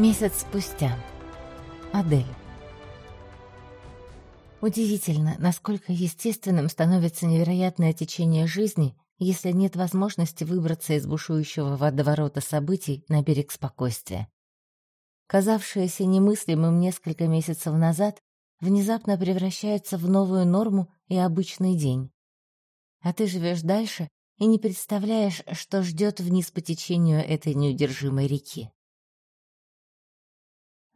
Месяц спустя. Адель. Удивительно, насколько естественным становится невероятное течение жизни, если нет возможности выбраться из бушующего водоворота событий на берег спокойствия. Казавшееся немыслимым несколько месяцев назад внезапно превращается в новую норму и обычный день. А ты живешь дальше и не представляешь, что ждет вниз по течению этой неудержимой реки.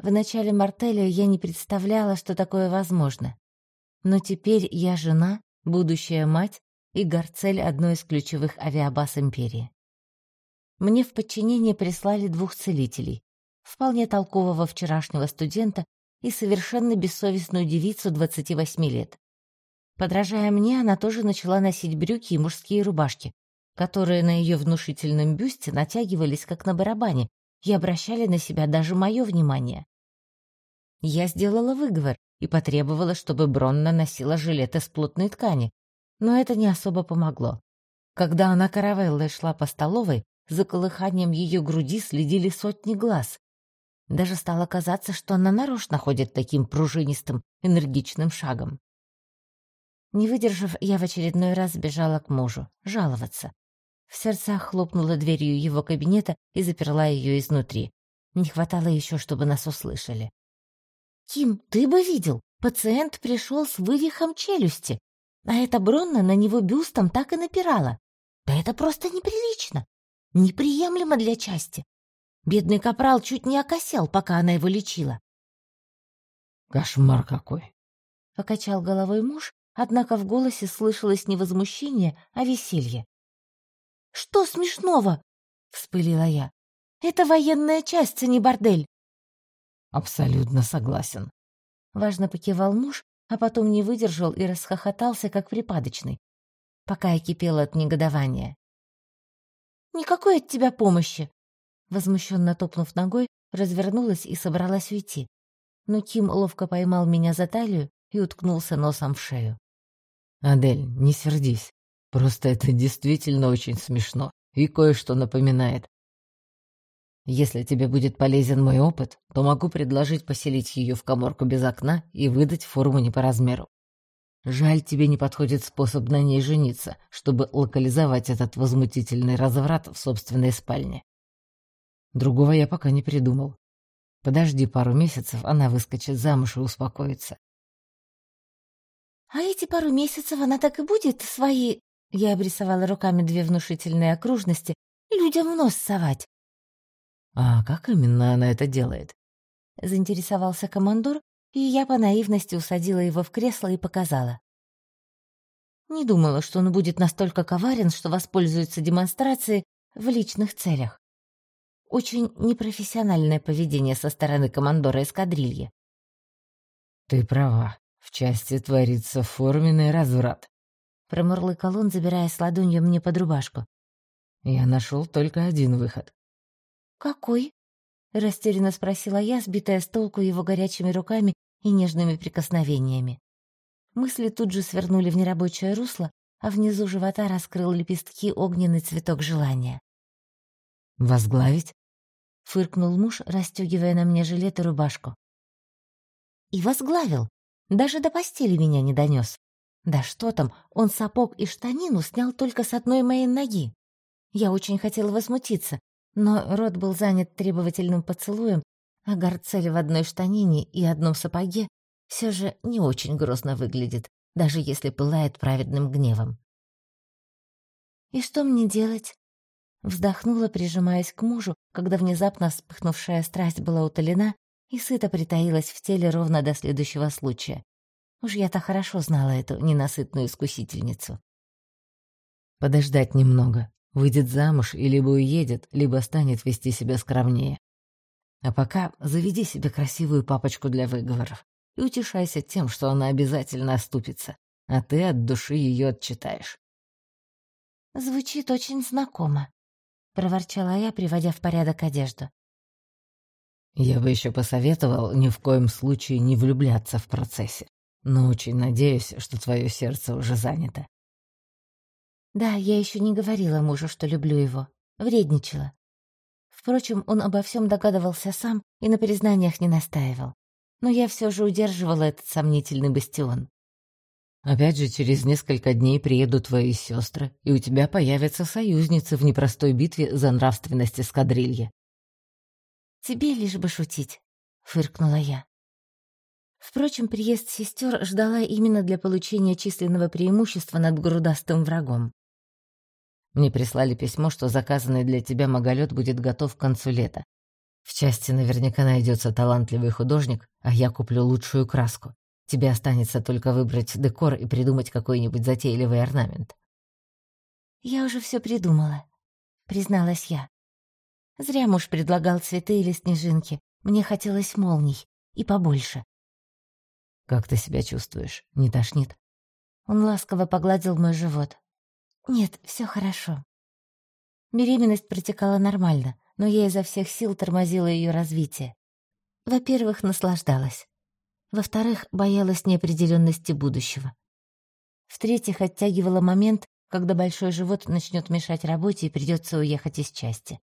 В начале мартеля я не представляла, что такое возможно. Но теперь я жена, будущая мать и горцель одной из ключевых авиабаз империи. Мне в подчинение прислали двух целителей, вполне толкового вчерашнего студента и совершенно бессовестную девицу 28 лет. Подражая мне, она тоже начала носить брюки и мужские рубашки, которые на ее внушительном бюсте натягивались как на барабане и обращали на себя даже мое внимание. Я сделала выговор и потребовала, чтобы Бронна носила жилет из плотной ткани, но это не особо помогло. Когда она каравеллой шла по столовой, за колыханием ее груди следили сотни глаз. Даже стало казаться, что она нарочно ходит таким пружинистым, энергичным шагом. Не выдержав, я в очередной раз бежала к мужу, жаловаться. В сердцах хлопнула дверью его кабинета и заперла ее изнутри. Не хватало еще, чтобы нас услышали. «Ким, ты бы видел, пациент пришел с вывихом челюсти, а эта Бронна на него бюстом так и напирала. Да это просто неприлично, неприемлемо для части. Бедный капрал чуть не окосел, пока она его лечила. «Кошмар какой!» — покачал головой муж, однако в голосе слышалось не возмущение, а веселье. «Что смешного?» — вспылила я. «Это военная часть, а не бордель. Абсолютно согласен. Важно покивал муж, а потом не выдержал и расхохотался, как припадочный, пока я кипела от негодования. «Никакой от тебя помощи!» Возмущенно топнув ногой, развернулась и собралась уйти. Но Ким ловко поймал меня за талию и уткнулся носом в шею. «Адель, не сердись. Просто это действительно очень смешно и кое-что напоминает. Если тебе будет полезен мой опыт, то могу предложить поселить ее в коморку без окна и выдать форму не по размеру. Жаль, тебе не подходит способ на ней жениться, чтобы локализовать этот возмутительный разврат в собственной спальне. Другого я пока не придумал. Подожди пару месяцев, она выскочит замуж и успокоится. А эти пару месяцев она так и будет свои... Я обрисовала руками две внушительные окружности. Людям в нос совать. «А как именно она это делает?» — заинтересовался командор, и я по наивности усадила его в кресло и показала. Не думала, что он будет настолько коварен, что воспользуется демонстрацией в личных целях. Очень непрофессиональное поведение со стороны командора эскадрильи. «Ты права. В части творится форменный разврат», — промурлыкал он, забираясь ладонью мне под рубашку. «Я нашел только один выход. «Какой?» — растерянно спросила я, сбитая с толку его горячими руками и нежными прикосновениями. Мысли тут же свернули в нерабочее русло, а внизу живота раскрыл лепестки огненный цветок желания. «Возглавить?» — фыркнул муж, расстегивая на мне жилет и рубашку. «И возглавил. Даже до постели меня не донес. Да что там, он сапог и штанину снял только с одной моей ноги. Я очень хотела возмутиться, но рот был занят требовательным поцелуем, а Гарцель в одной штанине и одном сапоге все же не очень грозно выглядит, даже если пылает праведным гневом. «И что мне делать?» Вздохнула, прижимаясь к мужу, когда внезапно вспыхнувшая страсть была утолена и сыто притаилась в теле ровно до следующего случая. Уж я-то хорошо знала эту ненасытную искусительницу. «Подождать немного», Выйдет замуж и либо уедет, либо станет вести себя скромнее. А пока заведи себе красивую папочку для выговоров и утешайся тем, что она обязательно оступится, а ты от души ее отчитаешь. «Звучит очень знакомо», — проворчала я, приводя в порядок одежду. «Я бы еще посоветовал ни в коем случае не влюбляться в процессе, но очень надеюсь, что твое сердце уже занято. Да, я еще не говорила мужу, что люблю его. Вредничала. Впрочем, он обо всем догадывался сам и на признаниях не настаивал. Но я все же удерживала этот сомнительный бастион. Опять же, через несколько дней приедут твои сестры, и у тебя появятся союзницы в непростой битве за нравственность эскадрильи. «Тебе лишь бы шутить», — фыркнула я. Впрочем, приезд сестер ждала именно для получения численного преимущества над грудастым врагом. Мне прислали письмо, что заказанный для тебя маголет будет готов к концу лета. В части наверняка найдется талантливый художник, а я куплю лучшую краску. Тебе останется только выбрать декор и придумать какой-нибудь затейливый орнамент. «Я уже все придумала», — призналась я. Зря муж предлагал цветы или снежинки. Мне хотелось молний. И побольше. «Как ты себя чувствуешь? Не тошнит?» Он ласково погладил мой живот. «Нет, все хорошо». Беременность протекала нормально, но я изо всех сил тормозила ее развитие. Во-первых, наслаждалась. Во-вторых, боялась неопределенности будущего. В-третьих, оттягивала момент, когда большой живот начнет мешать работе и придется уехать из части.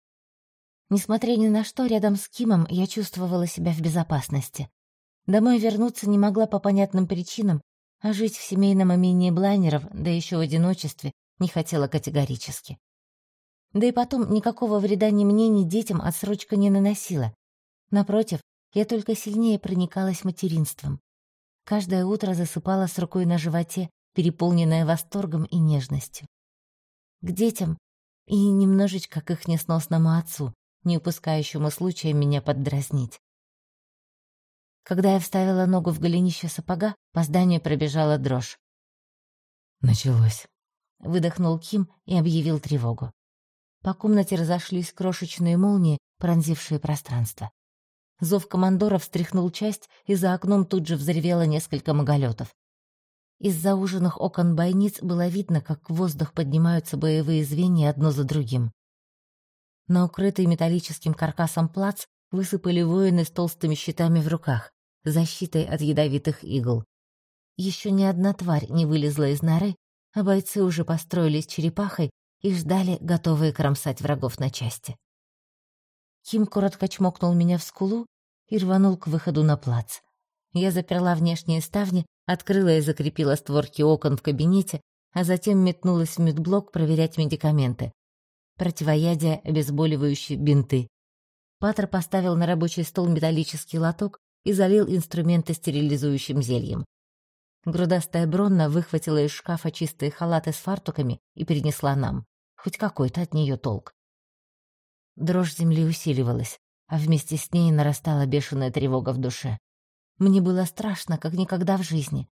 Несмотря ни на что, рядом с Кимом я чувствовала себя в безопасности. Домой вернуться не могла по понятным причинам, а жить в семейном имении Блайнеров, да еще в одиночестве, не хотела категорически. Да и потом никакого вреда ни мне, ни детям отсрочка не наносила. Напротив, я только сильнее проникалась материнством. Каждое утро засыпала с рукой на животе, переполненная восторгом и нежностью. К детям и немножечко к их несносному отцу, не упускающему случая меня поддразнить. Когда я вставила ногу в голенище сапога, по зданию пробежала дрожь. «Началось», — выдохнул Ким и объявил тревогу. По комнате разошлись крошечные молнии, пронзившие пространство. Зов командора встряхнул часть, и за окном тут же взревело несколько маголетов. Из зауженных окон бойниц было видно, как в воздух поднимаются боевые звенья одно за другим. На укрытый металлическим каркасом плац высыпали воины с толстыми щитами в руках, защитой от ядовитых игл. Еще ни одна тварь не вылезла из норы, а бойцы уже построились черепахой и ждали, готовые кромсать врагов на части. Ким коротко чмокнул меня в скулу и рванул к выходу на плац. Я заперла внешние ставни, открыла и закрепила створки окон в кабинете, а затем метнулась в медблок проверять медикаменты противоядие, обезболивающие, бинты. Патер поставил на рабочий стол металлический лоток и залил инструменты стерилизующим зельем. Грудастая Бронна выхватила из шкафа чистые халаты с фартуками и перенесла нам. Хоть какой-то от нее толк. Дрожь земли усиливалась, а вместе с ней нарастала бешеная тревога в душе. Мне было страшно, как никогда в жизни.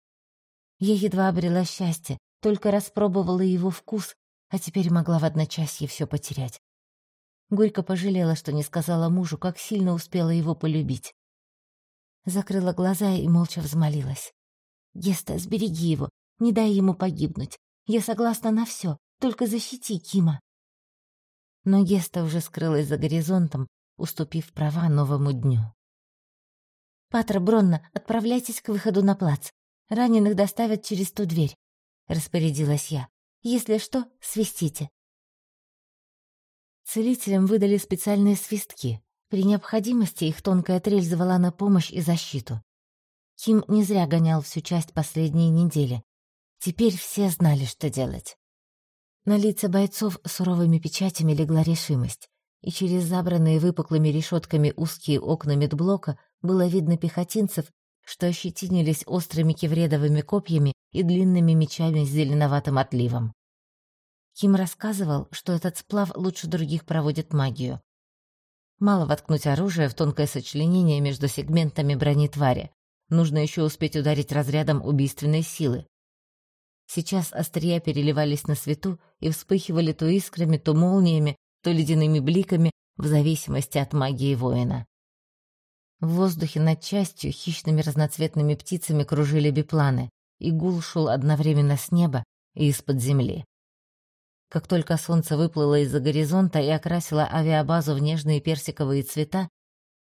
Я едва обрела счастье, только распробовала его вкус а теперь могла в одночасье все потерять. Горько пожалела, что не сказала мужу, как сильно успела его полюбить. Закрыла глаза и молча взмолилась. «Геста, сбереги его, не дай ему погибнуть. Я согласна на все, только защити Кима». Но Геста уже скрылась за горизонтом, уступив права новому дню. «Патра Бронна, отправляйтесь к выходу на плац. Раненых доставят через ту дверь», — распорядилась я. Если что, свистите. Целителям выдали специальные свистки. При необходимости их тонкая трель звала на помощь и защиту. Ким не зря гонял всю часть последней недели. Теперь все знали, что делать. На лица бойцов суровыми печатями легла решимость, и через забранные выпуклыми решетками узкие окна медблока было видно пехотинцев, что ощетинились острыми кевредовыми копьями и длинными мечами с зеленоватым отливом. Ким рассказывал, что этот сплав лучше других проводит магию. Мало воткнуть оружие в тонкое сочленение между сегментами брони твари. Нужно еще успеть ударить разрядом убийственной силы. Сейчас острия переливались на свету и вспыхивали то искрами, то молниями, то ледяными бликами, в зависимости от магии воина. В воздухе над частью хищными разноцветными птицами кружили бипланы, и гул шел одновременно с неба и из-под земли. Как только солнце выплыло из-за горизонта и окрасило авиабазу в нежные персиковые цвета,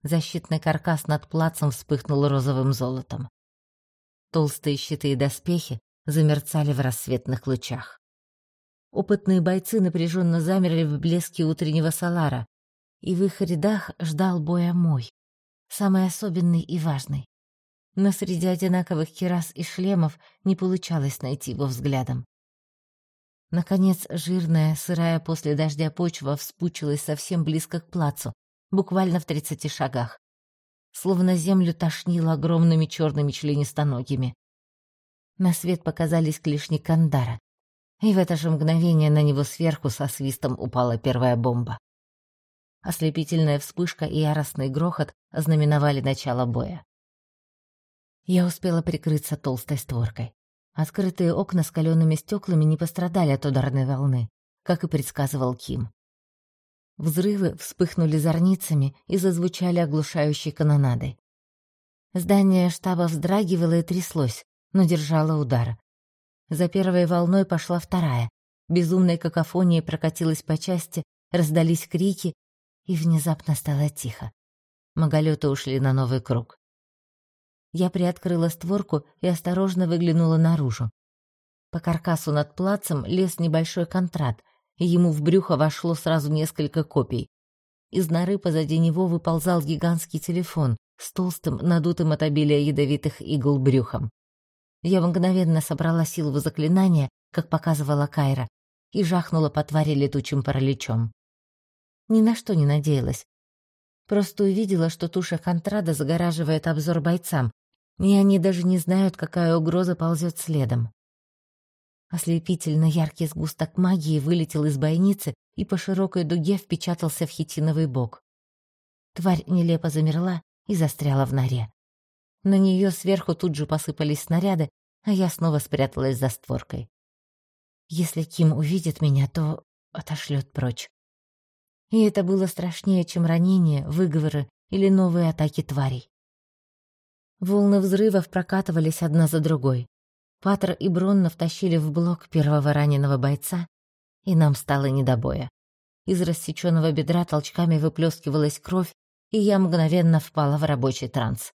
защитный каркас над плацем вспыхнул розовым золотом. Толстые щиты и доспехи замерцали в рассветных лучах. Опытные бойцы напряженно замерли в блеске утреннего солара. и в их рядах ждал боя мой, самый особенный и важный. Но среди одинаковых кирас и шлемов не получалось найти его взглядом. Наконец, жирная, сырая после дождя почва вспучилась совсем близко к плацу, буквально в тридцати шагах. Словно землю тошнило огромными черными членистоногими. На свет показались клешни Кандара, и в это же мгновение на него сверху со свистом упала первая бомба. Ослепительная вспышка и яростный грохот ознаменовали начало боя. Я успела прикрыться толстой створкой. Открытые окна с калеными стеклами не пострадали от ударной волны, как и предсказывал Ким. Взрывы вспыхнули зорницами и зазвучали оглушающей канонадой. Здание штаба вздрагивало и тряслось, но держало удар. За первой волной пошла вторая. Безумной какофонией прокатилась по части, раздались крики, и внезапно стало тихо. Маголёты ушли на новый круг. Я приоткрыла створку и осторожно выглянула наружу. По каркасу над плацем лез небольшой контрат, и ему в брюхо вошло сразу несколько копий. Из норы позади него выползал гигантский телефон с толстым, надутым от обилия ядовитых игл брюхом. Я мгновенно собрала силу в заклинание, как показывала Кайра, и жахнула по твари летучим параличом ни на что не надеялась. Просто увидела, что туша Контрада загораживает обзор бойцам, и они даже не знают, какая угроза ползет следом. Ослепительно яркий сгусток магии вылетел из бойницы и по широкой дуге впечатался в хитиновый бок. Тварь нелепо замерла и застряла в норе. На нее сверху тут же посыпались снаряды, а я снова спряталась за створкой. Если Ким увидит меня, то отошлет прочь. И это было страшнее, чем ранения, выговоры или новые атаки тварей. Волны взрывов прокатывались одна за другой. Патер и Бронна втащили в блок первого раненого бойца, и нам стало не до боя. Из рассеченного бедра толчками выплескивалась кровь, и я мгновенно впала в рабочий транс.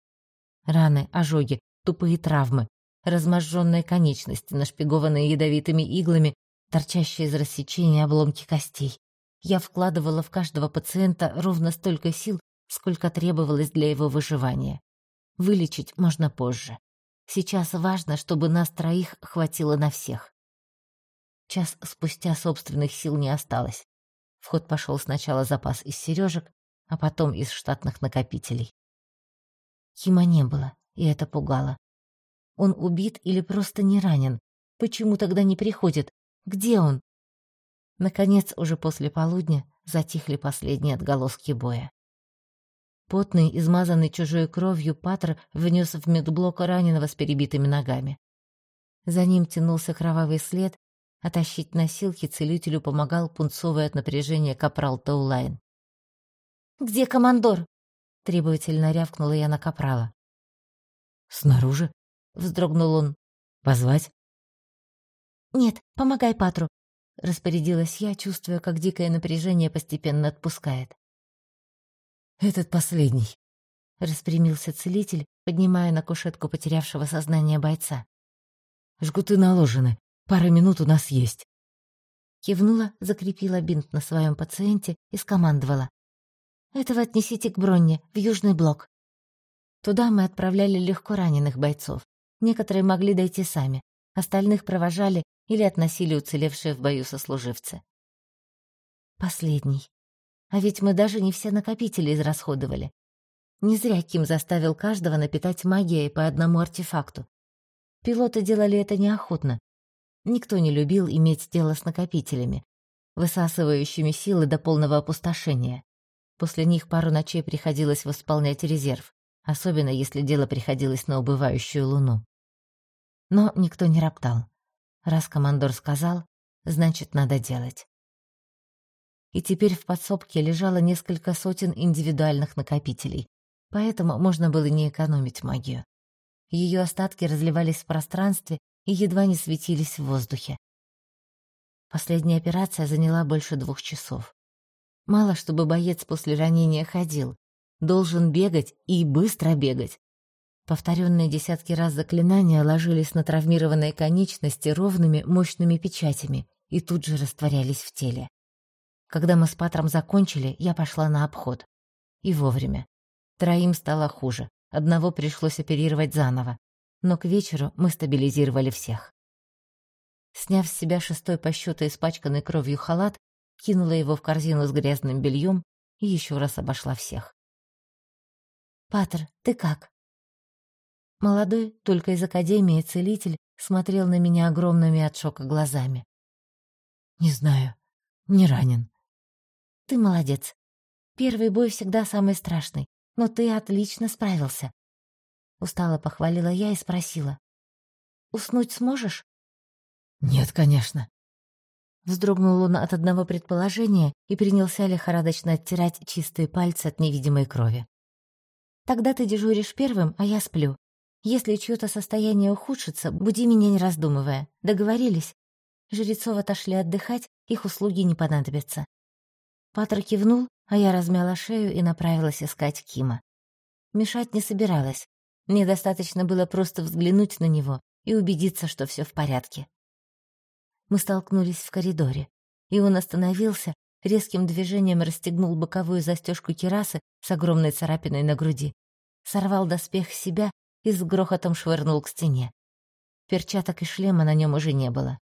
Раны, ожоги, тупые травмы, разможженные конечности, нашпигованные ядовитыми иглами, торчащие из рассечения обломки костей. Я вкладывала в каждого пациента ровно столько сил, сколько требовалось для его выживания. Вылечить можно позже. Сейчас важно, чтобы нас троих хватило на всех. Час спустя собственных сил не осталось. В ход пошел сначала запас из сережек, а потом из штатных накопителей. Кима не было, и это пугало. Он убит или просто не ранен? Почему тогда не приходит? Где он? Наконец, уже после полудня, затихли последние отголоски боя. Потный, измазанный чужой кровью, Патр внес в медблок раненого с перебитыми ногами. За ним тянулся кровавый след, а тащить носилки целителю помогал пунцовый от напряжения капрал Таулайн. «Где командор?» — требовательно рявкнула я на капрала. «Снаружи?» — вздрогнул он. «Позвать?» «Нет, помогай Патру. — распорядилась я, чувствуя, как дикое напряжение постепенно отпускает. «Этот последний», — распрямился целитель, поднимая на кушетку потерявшего сознание бойца. «Жгуты наложены. Пара минут у нас есть». Кивнула, закрепила бинт на своем пациенте и скомандовала. «Этого отнесите к Бронне, в Южный блок». Туда мы отправляли легко раненых бойцов. Некоторые могли дойти сами, остальных провожали или относили уцелевшие в бою сослуживцы. Последний. А ведь мы даже не все накопители израсходовали. Не зря Ким заставил каждого напитать магией по одному артефакту. Пилоты делали это неохотно. Никто не любил иметь дело с накопителями, высасывающими силы до полного опустошения. После них пару ночей приходилось восполнять резерв, особенно если дело приходилось на убывающую луну. Но никто не роптал. Раз командор сказал, значит, надо делать. И теперь в подсобке лежало несколько сотен индивидуальных накопителей, поэтому можно было не экономить магию. Ее остатки разливались в пространстве и едва не светились в воздухе. Последняя операция заняла больше двух часов. Мало, чтобы боец после ранения ходил. Должен бегать и быстро бегать. Повторенные десятки раз заклинания ложились на травмированные конечности ровными, мощными печатями и тут же растворялись в теле. Когда мы с Патром закончили, я пошла на обход. И вовремя. Троим стало хуже. Одного пришлось оперировать заново. Но к вечеру мы стабилизировали всех. Сняв с себя шестой по счету испачканный кровью халат, кинула его в корзину с грязным бельем и еще раз обошла всех. «Патр, ты как?» Молодой, только из академии целитель, смотрел на меня огромными от шока глазами. «Не знаю, не ранен». «Ты молодец. Первый бой всегда самый страшный, но ты отлично справился». Устало похвалила я и спросила. «Уснуть сможешь?» «Нет, конечно». Вздрогнул он от одного предположения и принялся лихорадочно оттирать чистые пальцы от невидимой крови. «Тогда ты дежуришь первым, а я сплю. Если чьё-то состояние ухудшится, буди меня не раздумывая. Договорились?» Жрецов отошли отдыхать, их услуги не понадобятся. Патр кивнул, а я размяла шею и направилась искать Кима. Мешать не собиралась. Мне достаточно было просто взглянуть на него и убедиться, что все в порядке. Мы столкнулись в коридоре, и он остановился, резким движением расстегнул боковую застежку кирасы с огромной царапиной на груди, сорвал доспех с себя и с грохотом швырнул к стене. Перчаток и шлема на нем уже не было.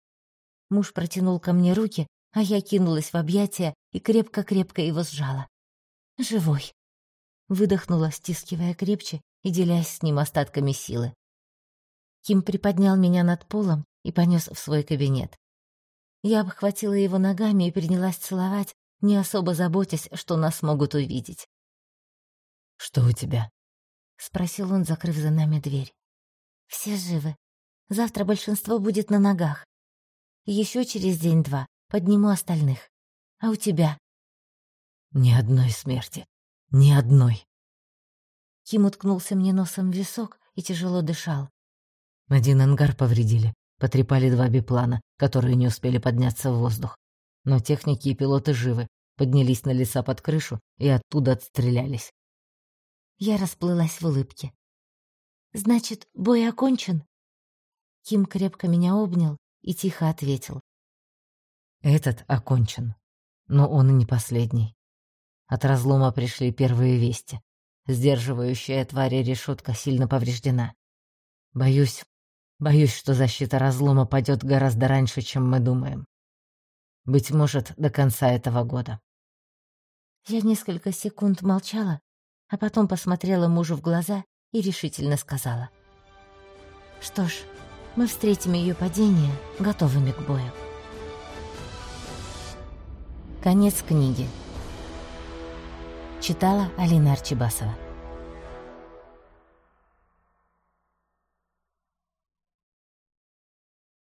Муж протянул ко мне руки, а я кинулась в объятия и крепко-крепко его сжала. «Живой!» Выдохнула, стискивая крепче и делясь с ним остатками силы. Ким приподнял меня над полом и понес в свой кабинет. Я обхватила его ногами и принялась целовать, не особо заботясь, что нас могут увидеть. «Что у тебя?» — спросил он, закрыв за нами дверь. «Все живы. Завтра большинство будет на ногах. Еще через день-два подниму остальных. А у тебя?» «Ни одной смерти. Ни одной». Ким уткнулся мне носом в висок и тяжело дышал. Один ангар повредили. Потрепали два биплана, которые не успели подняться в воздух. Но техники и пилоты живы, поднялись на леса под крышу и оттуда отстрелялись. Я расплылась в улыбке. «Значит, бой окончен?» Ким крепко меня обнял и тихо ответил. «Этот окончен, но он и не последний. От разлома пришли первые вести. Сдерживающая твари решетка сильно повреждена. Боюсь, Боюсь, что защита разлома падет гораздо раньше, чем мы думаем. Быть может, до конца этого года. Я несколько секунд молчала, а потом посмотрела мужу в глаза и решительно сказала. «Что ж, мы встретим ее падение готовыми к бою». Конец книги. Читала Алина Арчибасова.